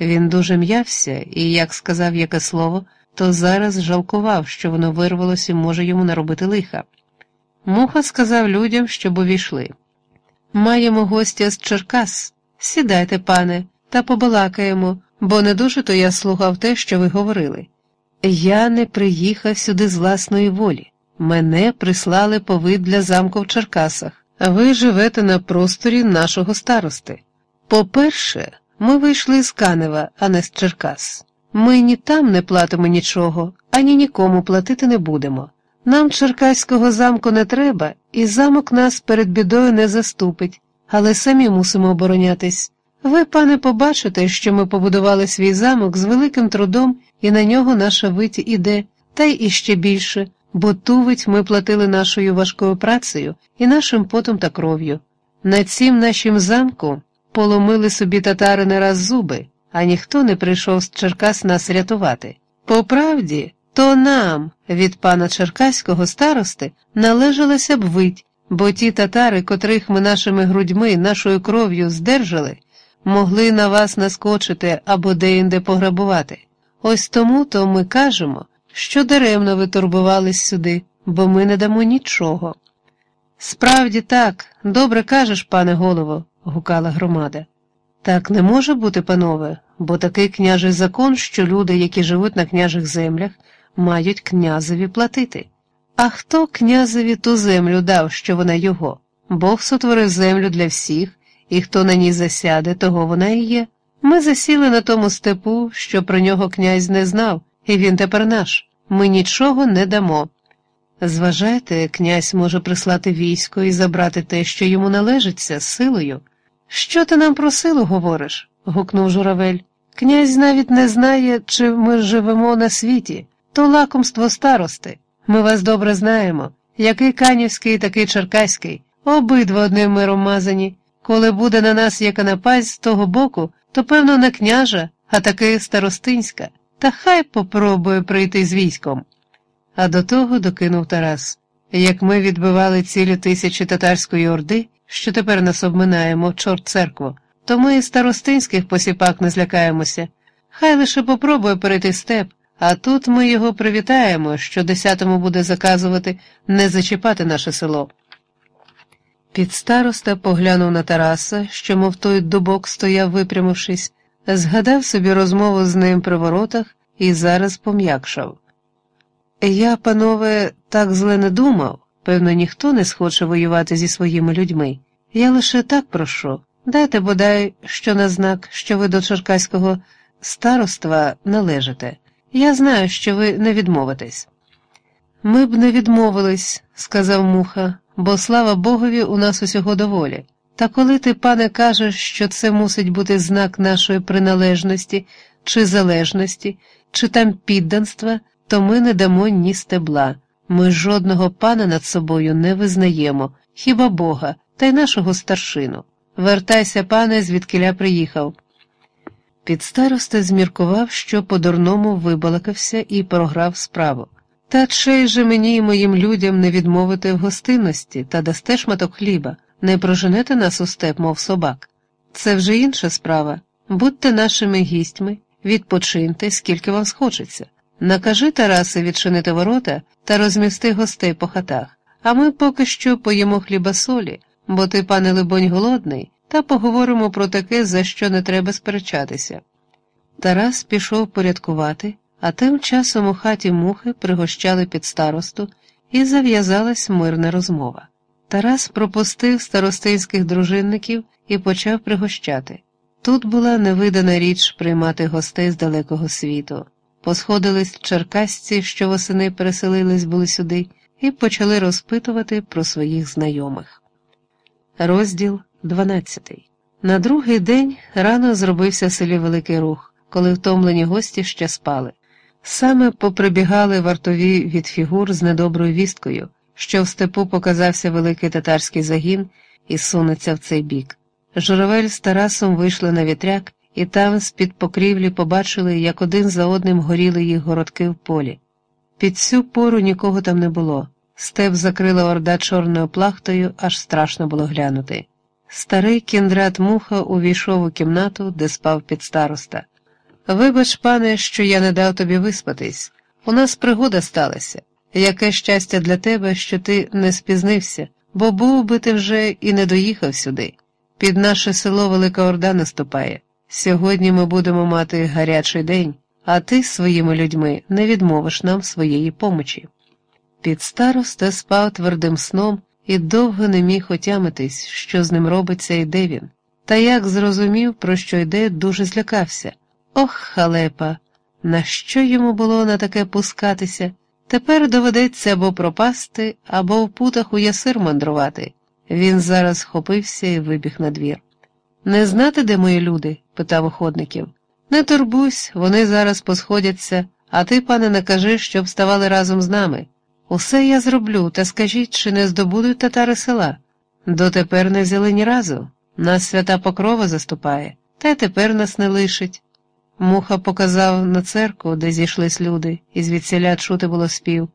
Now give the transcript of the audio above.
Він дуже м'явся і, як сказав яке слово, то зараз жалкував, що воно вирвалося і може йому наробити лиха. Муха сказав людям, щоб увійшли. Маємо гостя з Черкас. Сідайте, пане, та побалакаємо, бо не дуже то я слухав те, що ви говорили. Я не приїхав сюди з власної волі. Мене прислали повид для замку в Черкасах, ви живете на просторі нашого старости. По-перше, ми вийшли з Канева, а не з Черкас. Ми ні там не платимо нічого, ані нікому платити не будемо. Нам Черкаського замку не треба, і замок нас перед бідою не заступить, але самі мусимо оборонятись. Ви, пане, побачите, що ми побудували свій замок з великим трудом, і на нього наша вить іде, та й іще більше, бо ту вить ми платили нашою важкою працею і нашим потом та кров'ю. На цім нашім замку поломили собі татари не раз зуби, а ніхто не прийшов з Черкас нас рятувати. По правді, то нам від пана Черкаського старости належалося б вить, бо ті татари, котрих ми нашими грудьми, нашою кров'ю здержали, могли на вас наскочити або деінде пограбувати. Ось тому то ми кажемо, що даремно ви турбувались сюди, бо ми не дамо нічого. Справді так, добре кажеш, пане голово, гукала громада. Так не може бути, панове, бо такий княжий закон, що люди, які живуть на княжих землях, мають князеві платити. А хто князеві ту землю дав, що вона його? Бог сотворив землю для всіх, і хто на ній засяде, того вона і є. Ми засіли на тому степу, що про нього князь не знав, і він тепер наш. Ми нічого не дамо. Зважайте, князь може прислати військо і забрати те, що йому належиться, силою. Що ти нам про силу говориш? гукнув журавель. Князь навіть не знає, чи ми живемо на світі, то лакомство старости. Ми вас добре знаємо. Який канівський, такий черкаський, обидва одним миром мазані. Коли буде на нас яка напасть з того боку, то, певно, не княжа, а таки старостинська, та хай попробує прийти з військом. А до того докинув Тарас як ми відбивали цілі тисячі татарської орди, що тепер нас обминаємо, чорт церкву, то ми старостинських посіпак не злякаємося. Хай лише попробує перейти степ, а тут ми його привітаємо, що десятому буде заказувати не зачіпати наше село. Підстароста поглянув на Тараса, що, мов той дубок стояв, випрямившись, згадав собі розмову з ним при воротах і зараз пом'якшав. Я, панове, так зле не думав, певно, ніхто не схоче воювати зі своїми людьми. Я лише так прошу. Дайте бодай, що на знак, що ви до черкаського староства належите. Я знаю, що ви не відмовитесь. Ми б не відмовились, сказав муха, бо слава Богові, у нас усього доволі. Та коли ти, пане, кажеш, що це мусить бути знак нашої приналежності чи залежності, чи там підданства, то ми не дамо ні стебла. Ми жодного пана над собою не визнаємо, хіба Бога, та й нашого старшину. Вертайся, пане, звідкиля приїхав. Підстароста зміркував, що по-дурному вибалакався і програв справу. Та чей же мені і моїм людям не відмовити в гостинності та дасте шматок хліба, не проженете нас у степ, мов собак. Це вже інша справа. Будьте нашими гістьми, відпочиньте, скільки вам схочеться. Накажи Тараси відчинити ворота та розмісти гостей по хатах, а ми поки що поїмо хліба солі, бо ти, пане Либонь, голодний, та поговоримо про таке, за що не треба сперечатися. Тарас пішов порядкувати, а тим часом у хаті мухи пригощали під старосту і зав'язалась мирна розмова. Тарас пропустив старостинських дружинників і почав пригощати. Тут була невидана річ приймати гостей з далекого світу. Посходились черкасці, що восени переселились були сюди, і почали розпитувати про своїх знайомих. Розділ 12 На другий день рано зробився в селі великий рух, коли втомлені гості ще спали. Саме поприбігали вартові від фігур з недоброю вісткою, що в степу показався великий татарський загін і сунеться в цей бік. Журавель з Тарасом вийшли на вітряк і там з-під покрівлі побачили, як один за одним горіли їх городки в полі. Під цю пору нікого там не було. Степ закрила орда чорною плахтою, аж страшно було глянути. Старий кіндрат муха увійшов у кімнату, де спав підстароста. Вибач, пане, що я не дав тобі виспатись. У нас пригода сталася. Яке щастя для тебе, що ти не спізнився, бо був би ти вже і не доїхав сюди. Під наше село Велика Орда наступає. Сьогодні ми будемо мати гарячий день, а ти своїми людьми не відмовиш нам своєї помочі. Під староста спав твердим сном і довго не міг отямитись, що з ним робиться і де він. Та як зрозумів, про що йде, дуже злякався. Ох, халепа! На що йому було на таке пускатися? Тепер доведеться або пропасти, або в путах у ясир мандрувати. Він зараз схопився і вибіг на двір. Не знати, де мої люди? питав охотників. Не турбуйся, вони зараз посходяться, а ти, пане, накажи, щоб ставали разом з нами. Усе я зроблю, та скажіть, чи не здобудуть татари села? Дотепер не взяли ні разу. Нас свята покрова заступає, та й тепер нас не лишить. Муха показав на церкву, де зійшлись люди, і звідсіля чути було спів.